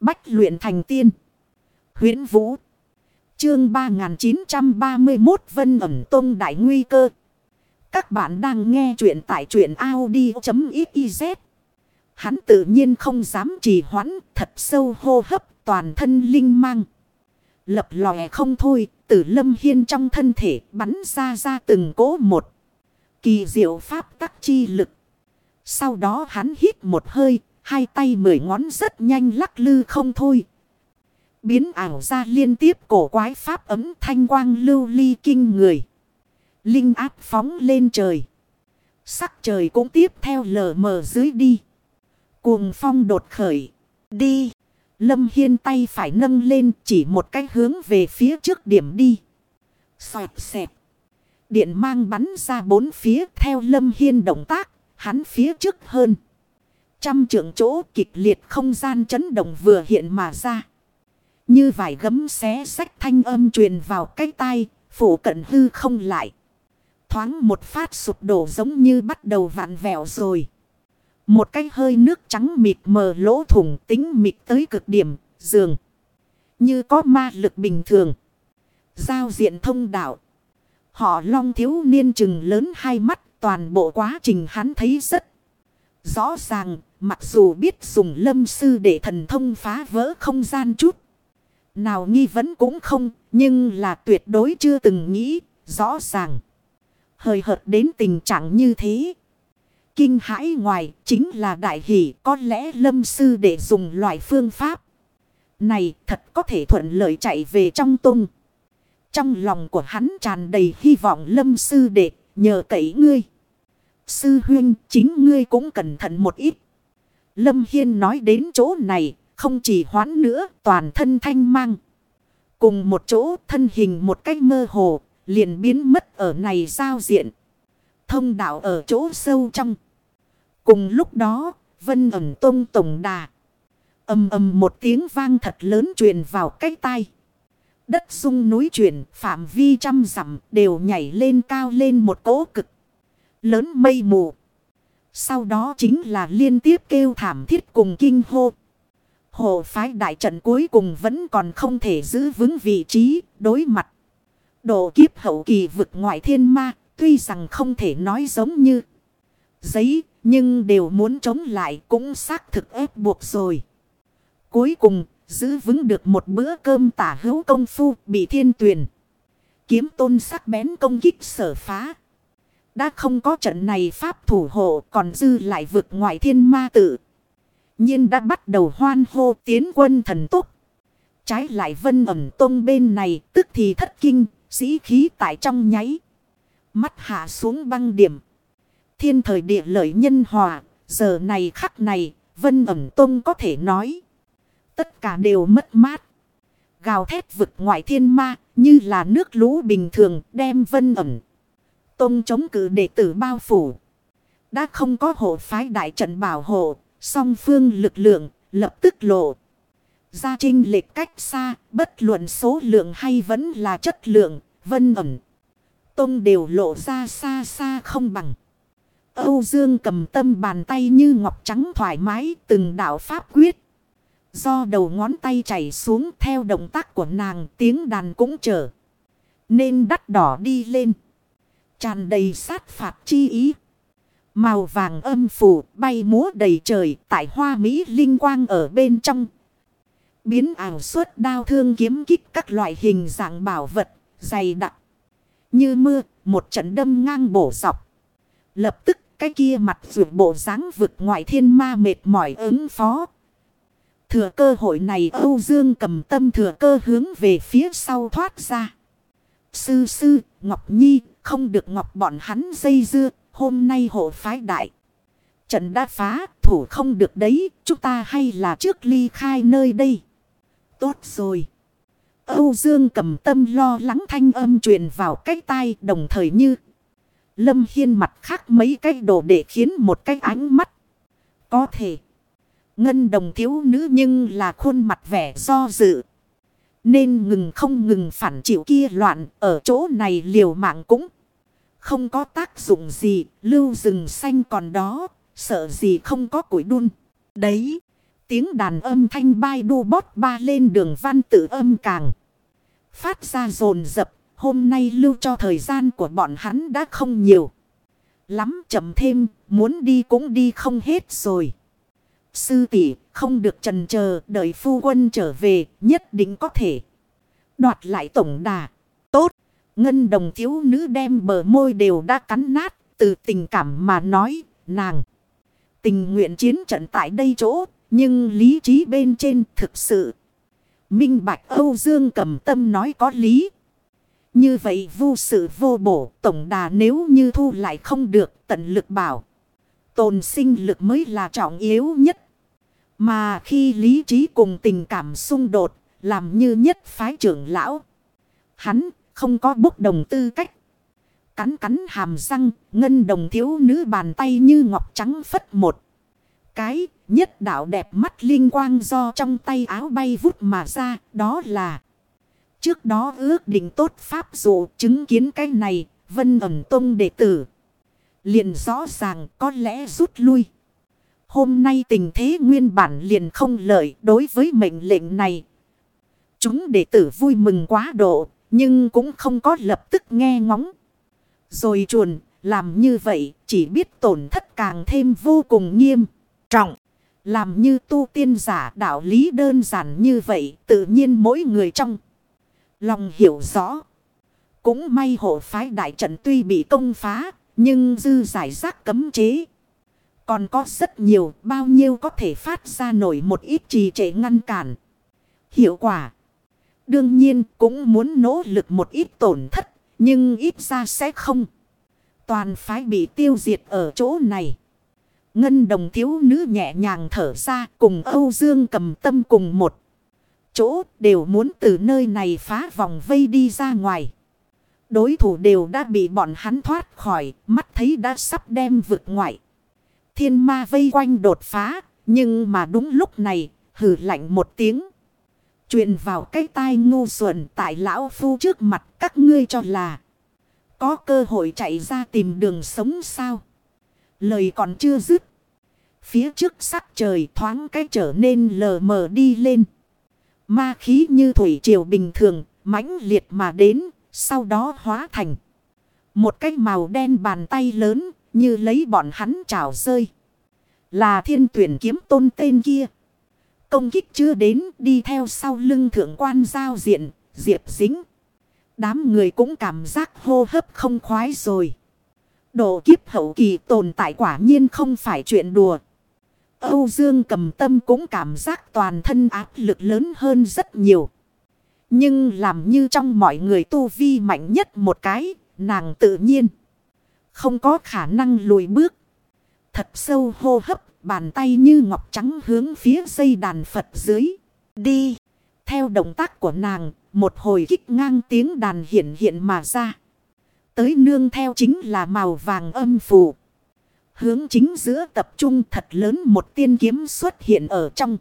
Bách luyện thành tiên. huyễn Vũ. Chương 3931 Vân ẩm tông đại nguy cơ. Các bạn đang nghe truyện tại truyện Audi.xyz. Hắn tự nhiên không dám trì hoãn, thật sâu hô hấp, toàn thân linh mang. Lập lòe không thôi, tử lâm hiên trong thân thể bắn ra ra từng cỗ một. Kỳ diệu pháp tắc chi lực. Sau đó hắn hít một hơi, hai tay mười ngón rất nhanh lắc lư không thôi. Biến ảo ra liên tiếp cổ quái pháp ấm thanh quang lưu ly kinh người. Linh áp phóng lên trời. Sắc trời cũng tiếp theo lờ mờ dưới đi. Cuồng phong đột khởi. Đi. Lâm Hiên tay phải nâng lên chỉ một cái hướng về phía trước điểm đi. Xoẹt xẹt. Điện mang bắn ra bốn phía theo Lâm Hiên động tác. Hắn phía trước hơn. Trăm trượng chỗ kịch liệt không gian chấn động vừa hiện mà ra. Như vải gấm xé sách thanh âm truyền vào cái tai, phủ cận hư không lại. Thoáng một phát sụp đổ giống như bắt đầu vạn vẹo rồi. Một cái hơi nước trắng mịt mờ lỗ thủng tính mịt tới cực điểm, dường. Như có ma lực bình thường. Giao diện thông đạo. Họ long thiếu niên chừng lớn hai mắt toàn bộ quá trình hắn thấy rất rõ ràng. Mặc dù biết dùng lâm sư để thần thông phá vỡ không gian chút. Nào nghi vấn cũng không, nhưng là tuyệt đối chưa từng nghĩ, rõ ràng. Hời hợt đến tình trạng như thế. Kinh hãi ngoài chính là đại hỷ có lẽ lâm sư để dùng loại phương pháp. Này thật có thể thuận lợi chạy về trong tung. Trong lòng của hắn tràn đầy hy vọng lâm sư đệ nhờ cậy ngươi. Sư huyên chính ngươi cũng cẩn thận một ít. Lâm Hiên nói đến chỗ này không chỉ hoán nữa toàn thân thanh mang. Cùng một chỗ thân hình một cách mơ hồ liền biến mất ở này giao diện. Thông đạo ở chỗ sâu trong. Cùng lúc đó, vân ẩm tông tổng đà. ầm ầm một tiếng vang thật lớn truyền vào cái tai. Đất sung núi chuyển, phạm vi trăm dặm đều nhảy lên cao lên một cỗ cực. Lớn mây mù. Sau đó chính là liên tiếp kêu thảm thiết cùng kinh hô. Hồ phái đại trận cuối cùng vẫn còn không thể giữ vững vị trí đối mặt. Độ kiếp hậu kỳ vực ngoại thiên ma, tuy rằng không thể nói giống như giấy, nhưng đều muốn chống lại cũng xác thực ép buộc rồi. Cuối cùng, giữ vững được một bữa cơm tả hữu công phu bị thiên tuyển. Kiếm tôn sắc bén công kích sở phá. Đã không có trận này pháp thủ hộ còn dư lại vực ngoại thiên ma tự. nhiên đã bắt đầu hoan hô tiến quân thần túc. Trái lại vân ẩm tông bên này tức thì thất kinh, sĩ khí tại trong nháy. Mắt hạ xuống băng điểm. Thiên thời địa lợi nhân hòa, giờ này khắc này, vân ẩm tông có thể nói. Tất cả đều mất mát. Gào thét vực ngoại thiên ma, như là nước lũ bình thường đem vân ẩm. Tông chống cử đệ tử bao phủ. Đã không có hộ phái đại trận bảo hộ, song phương lực lượng, lập tức lộ. Gia trinh lệch cách xa, bất luận số lượng hay vẫn là chất lượng, vân ẩm. Tông đều lộ ra xa xa không bằng. Âu Dương cầm tâm bàn tay như ngọc trắng thoải mái từng đạo pháp quyết. Do đầu ngón tay chảy xuống theo động tác của nàng tiếng đàn cũng trở. Nên đắt đỏ đi lên. Tràn đầy sát phạt chi ý. Màu vàng âm phủ bay múa đầy trời tại hoa Mỹ linh quang ở bên trong. Biến ảo suốt đao thương kiếm kích các loại hình dạng bảo vật dày đặc. Như mưa, một trận đâm ngang bổ dọc. Lập tức cái kia mặt vượt bộ dáng vực ngoại thiên ma mệt mỏi ứng phó. Thừa cơ hội này Âu Dương cầm tâm thừa cơ hướng về phía sau thoát ra. Sư sư, Ngọc Nhi, không được Ngọc bọn hắn dây dưa, hôm nay hộ phái đại. Trận đã phá, thủ không được đấy, chúng ta hay là trước ly khai nơi đây. Tốt rồi. Âu Dương cầm tâm lo lắng thanh âm truyền vào cái tai đồng thời như. Lâm Hiên mặt khác mấy cái đồ để khiến một cái ánh mắt. Có thể. Ngân đồng thiếu nữ nhưng là khuôn mặt vẻ do dự. Nên ngừng không ngừng phản chịu kia loạn ở chỗ này liều mạng cũng. Không có tác dụng gì, lưu rừng xanh còn đó, sợ gì không có củi đun. Đấy, Tiếng đàn âm thanh bay đu bót ba lên đường văn tự âm càng. Phát ra rồn rập. Hôm nay lưu cho thời gian của bọn hắn đã không nhiều. Lắm chậm thêm. Muốn đi cũng đi không hết rồi. Sư tỷ, không được trần chờ, đợi phu quân trở về. Nhất định có thể. Đoạt lại tổng đà. Tốt. Ngân đồng thiếu nữ đem bờ môi đều đã cắn nát. Từ tình cảm mà nói. Nàng. Tình nguyện chiến trận tại đây chỗ. Nhưng lý trí bên trên thực sự. Minh Bạch Âu Dương cầm tâm nói có lý. Như vậy vô sự vô bổ, tổng đà nếu như thu lại không được, tận lực bảo. Tồn sinh lực mới là trọng yếu nhất. Mà khi lý trí cùng tình cảm xung đột làm như nhất phái trưởng lão. Hắn không có bốc đồng tư cách. Cắn cắn hàm răng ngân đồng thiếu nữ bàn tay như ngọc trắng phất một. Cái nhất đạo đẹp mắt linh quang do trong tay áo bay vút mà ra, đó là... Trước đó ước định tốt pháp dụ chứng kiến cái này, vân ẩn tông đệ tử. Liền rõ ràng có lẽ rút lui. Hôm nay tình thế nguyên bản liền không lợi đối với mệnh lệnh này. Chúng đệ tử vui mừng quá độ, nhưng cũng không có lập tức nghe ngóng. Rồi chuồn, làm như vậy chỉ biết tổn thất càng thêm vô cùng nghiêm trọng. Làm như tu tiên giả đạo lý đơn giản như vậy tự nhiên mỗi người trong lòng hiểu rõ. Cũng may hộ phái đại trận tuy bị công phá nhưng dư giải rác cấm chế. Còn có rất nhiều, bao nhiêu có thể phát ra nổi một ít trì trệ ngăn cản. Hiệu quả. Đương nhiên, cũng muốn nỗ lực một ít tổn thất, nhưng ít ra sẽ không. Toàn phái bị tiêu diệt ở chỗ này. Ngân đồng thiếu nữ nhẹ nhàng thở ra, cùng Âu Dương cầm tâm cùng một. Chỗ, đều muốn từ nơi này phá vòng vây đi ra ngoài. Đối thủ đều đã bị bọn hắn thoát khỏi, mắt thấy đã sắp đem vượt ngoại. Thiên ma vây quanh đột phá, nhưng mà đúng lúc này, hử lạnh một tiếng. truyền vào cái tai ngu xuẩn tại lão phu trước mặt các ngươi cho là. Có cơ hội chạy ra tìm đường sống sao? Lời còn chưa dứt. Phía trước sắc trời thoáng cái trở nên lờ mờ đi lên. Ma khí như thủy triều bình thường, mãnh liệt mà đến, sau đó hóa thành. Một cái màu đen bàn tay lớn, như lấy bọn hắn trào rơi. Là thiên tuyển kiếm tôn tên kia. Công kích chưa đến, đi theo sau lưng thượng quan giao diện, diệp dính. Đám người cũng cảm giác hô hấp không khoái rồi. Độ kiếp hậu kỳ tồn tại quả nhiên không phải chuyện đùa. Âu Dương cầm tâm cũng cảm giác toàn thân áp lực lớn hơn rất nhiều. Nhưng làm như trong mọi người tu vi mạnh nhất một cái, nàng tự nhiên. Không có khả năng lùi bước. Thật sâu hô hấp, bàn tay như ngọc trắng hướng phía dây đàn Phật dưới. Đi. Theo động tác của nàng, một hồi kích ngang tiếng đàn hiện hiện mà ra. Tới nương theo chính là màu vàng âm phù. Hướng chính giữa tập trung thật lớn một tiên kiếm xuất hiện ở trong.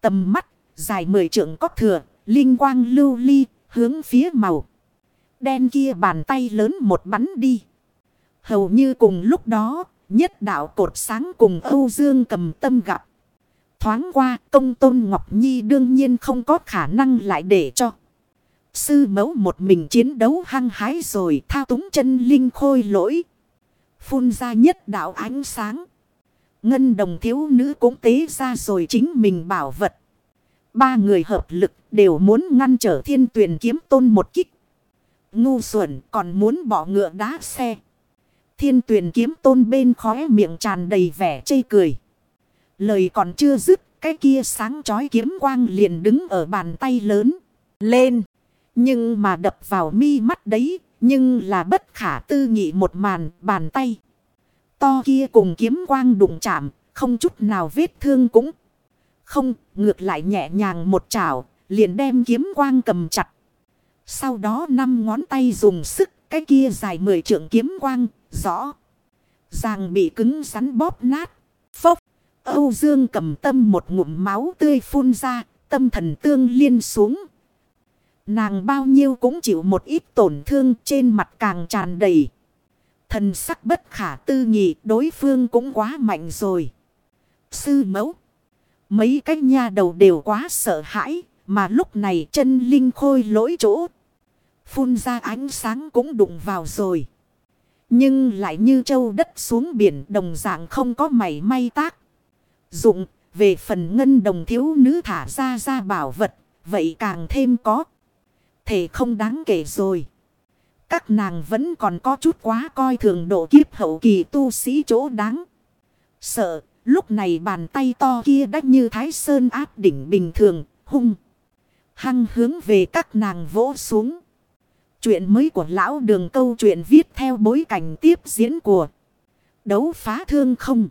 Tầm mắt, dài mười trượng có thừa, linh quang lưu ly, hướng phía màu. Đen kia bàn tay lớn một bắn đi. Hầu như cùng lúc đó, nhất đạo cột sáng cùng Âu Dương cầm tâm gặp. Thoáng qua công tôn Ngọc Nhi đương nhiên không có khả năng lại để cho. Sư mẫu một mình chiến đấu hăng hái rồi thao túng chân linh khôi lỗi. Phun ra nhất đạo ánh sáng. Ngân đồng thiếu nữ cũng tế ra rồi chính mình bảo vật. Ba người hợp lực đều muốn ngăn trở thiên tuyển kiếm tôn một kích. Ngu xuẩn còn muốn bỏ ngựa đá xe. Thiên tuyển kiếm tôn bên khóe miệng tràn đầy vẻ chây cười. Lời còn chưa dứt, cái kia sáng chói kiếm quang liền đứng ở bàn tay lớn. Lên! Nhưng mà đập vào mi mắt đấy, nhưng là bất khả tư nghị một màn bàn tay. To kia cùng kiếm quang đụng chạm, không chút nào vết thương cũng. Không, ngược lại nhẹ nhàng một chảo, liền đem kiếm quang cầm chặt. Sau đó năm ngón tay dùng sức, cái kia dài mười trượng kiếm quang, rõ. Ràng bị cứng rắn bóp nát. Phốc, Âu Dương cầm tâm một ngụm máu tươi phun ra, tâm thần tương liên xuống, Nàng bao nhiêu cũng chịu một ít tổn thương trên mặt càng tràn đầy. Thần sắc bất khả tư nghị đối phương cũng quá mạnh rồi. Sư mẫu. Mấy cái nha đầu đều quá sợ hãi. Mà lúc này chân linh khôi lỗi chỗ. Phun ra ánh sáng cũng đụng vào rồi. Nhưng lại như châu đất xuống biển đồng dạng không có mảy may tác. Dụng về phần ngân đồng thiếu nữ thả ra ra bảo vật. Vậy càng thêm có. Thể không đáng kể rồi. Các nàng vẫn còn có chút quá coi thường độ kiếp hậu kỳ tu sĩ chỗ đáng. Sợ, lúc này bàn tay to kia đã như thái sơn áp đỉnh bình thường, hung. Hăng hướng về các nàng vỗ xuống. Chuyện mới của lão đường câu chuyện viết theo bối cảnh tiếp diễn của đấu phá thương không.